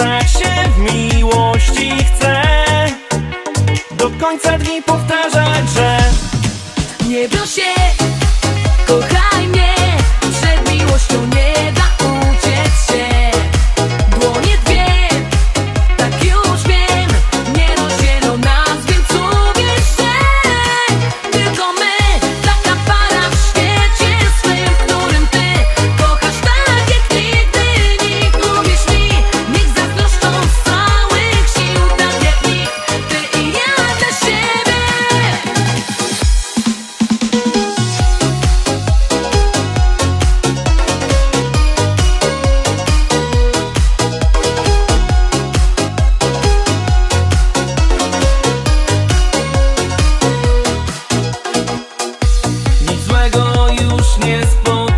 tak się w miłości chce. Do końca dni powtarzać, że Nie bój się, nie spą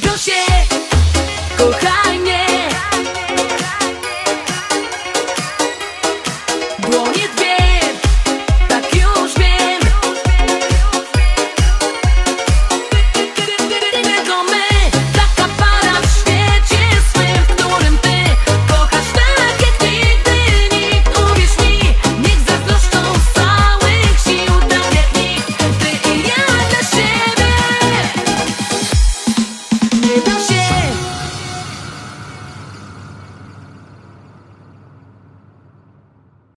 Proszę, kochaj mnie